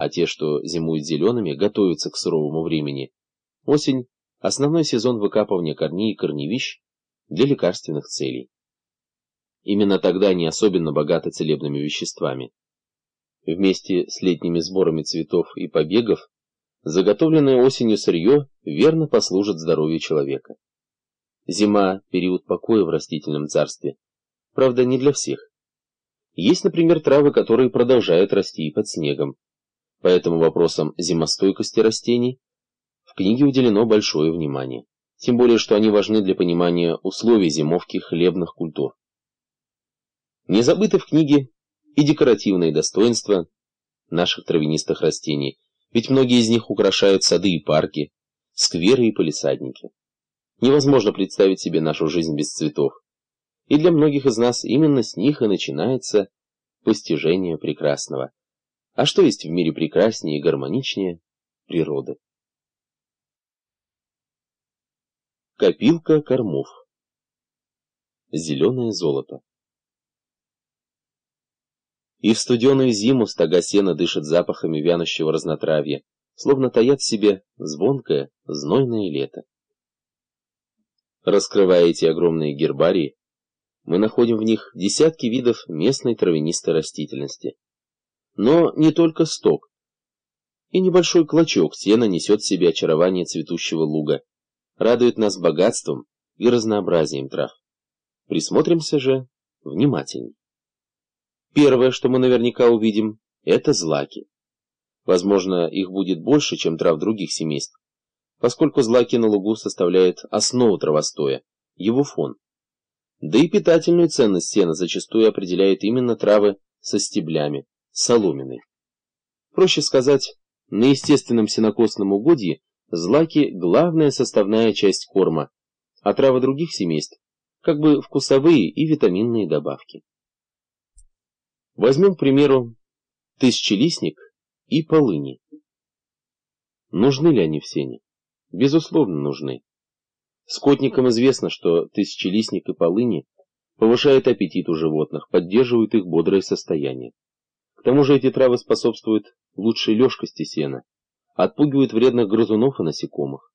а те, что зимуют зелеными, готовятся к суровому времени. Осень – основной сезон выкапывания корней и корневищ для лекарственных целей. Именно тогда они особенно богаты целебными веществами. Вместе с летними сборами цветов и побегов, заготовленное осенью сырье верно послужит здоровью человека. Зима – период покоя в растительном царстве. Правда, не для всех. Есть, например, травы, которые продолжают расти и под снегом. Поэтому вопросам зимостойкости растений в книге уделено большое внимание. Тем более, что они важны для понимания условий зимовки хлебных культур. Не забыты в книге и декоративные достоинства наших травянистых растений, ведь многие из них украшают сады и парки, скверы и полисадники. Невозможно представить себе нашу жизнь без цветов. И для многих из нас именно с них и начинается постижение прекрасного. А что есть в мире прекраснее и гармоничнее природы? Копилка кормов Зеленое золото И в студеную зиму стога сена дышат запахами вянущего разнотравья, словно таят в себе звонкое, знойное лето. Раскрывая эти огромные гербарии, мы находим в них десятки видов местной травянистой растительности. Но не только сток. И небольшой клочок сена несет в себе очарование цветущего луга, радует нас богатством и разнообразием трав. Присмотримся же внимательней. Первое, что мы наверняка увидим, это злаки. Возможно, их будет больше, чем трав других семейств, поскольку злаки на лугу составляют основу травостоя, его фон. Да и питательную ценность сена зачастую определяют именно травы со стеблями, соломиной. Проще сказать, на естественном сенокосном угодье злаки – главная составная часть корма, а травы других семейств – как бы вкусовые и витаминные добавки. Возьмем, к примеру, тысячелистник и полыни. Нужны ли они в сене? Безусловно, нужны. Скотникам известно, что тысячелистник и полыни повышают аппетит у животных, поддерживают их бодрое состояние. К тому же эти травы способствуют лучшей лёжкости сена, отпугивают вредных грызунов и насекомых.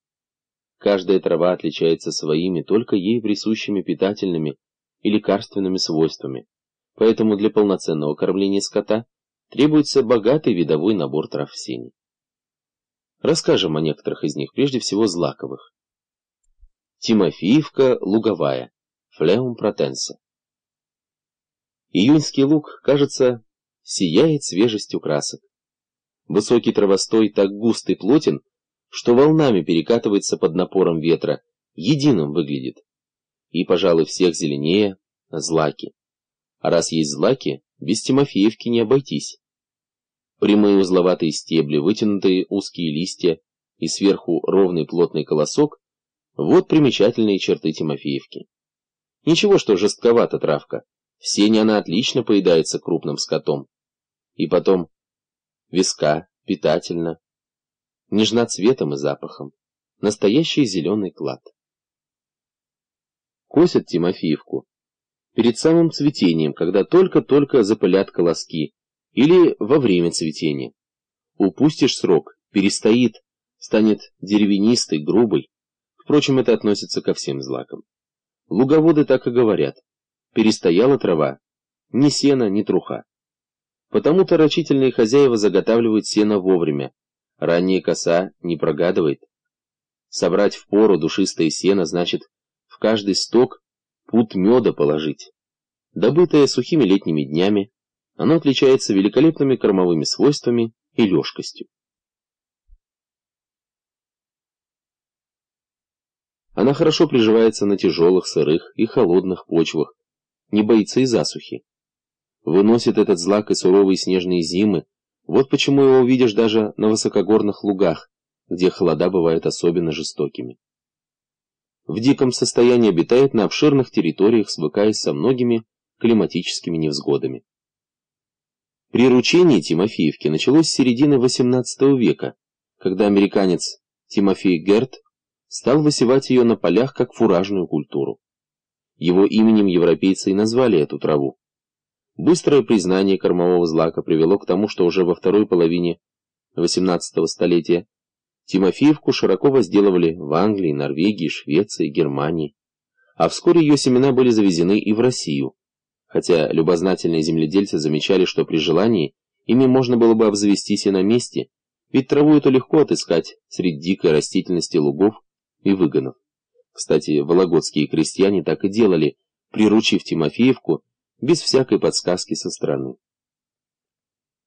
Каждая трава отличается своими, только ей присущими питательными и лекарственными свойствами, поэтому для полноценного кормления скота требуется богатый видовой набор трав в сене. Расскажем о некоторых из них, прежде всего злаковых. Тимофеевка луговая, флеум протенса. Июньский луг, кажется, сияет свежестью красок. Высокий травостой так густ и плотен, что волнами перекатывается под напором ветра, единым выглядит. И, пожалуй, всех зеленее – злаки. А раз есть злаки, без Тимофеевки не обойтись. Прямые узловатые стебли, вытянутые узкие листья и сверху ровный плотный колосок – вот примечательные черты Тимофеевки. Ничего, что жестковата травка, в сене она отлично поедается крупным скотом. И потом, виска, питательно, нежна цветом и запахом, настоящий зеленый клад. Косят Тимофеевку перед самым цветением, когда только-только запылят колоски, или во время цветения. Упустишь срок, перестоит, станет деревянистой, грубой. Впрочем, это относится ко всем злакам. Луговоды так и говорят. Перестояла трава. Ни сена, ни труха. Потому-то рачительные хозяева заготавливают сено вовремя. Ранняя коса не прогадывает. Собрать в пору душистое сено значит в каждый сток пуд меда положить. Добытое сухими летними днями, оно отличается великолепными кормовыми свойствами и лёжкостью. Она хорошо приживается на тяжелых, сырых и холодных почвах, не боится и засухи. Выносит этот злак и суровые снежные зимы, вот почему его увидишь даже на высокогорных лугах, где холода бывают особенно жестокими. В диком состоянии обитает на обширных территориях, свыкаясь со многими климатическими невзгодами. Приручение Тимофеевки началось с середины XVIII века, когда американец Тимофей Герт стал высевать ее на полях как фуражную культуру. Его именем европейцы и назвали эту траву. Быстрое признание кормового злака привело к тому, что уже во второй половине XVIII столетия, Тимофеевку широко возделывали в Англии, Норвегии, Швеции, Германии, а вскоре ее семена были завезены и в Россию, хотя любознательные земледельцы замечали, что при желании ими можно было бы обзавестись и на месте, ведь траву эту легко отыскать среди дикой растительности лугов и выгонов. Кстати, вологодские крестьяне так и делали, приручив Тимофеевку без всякой подсказки со стороны.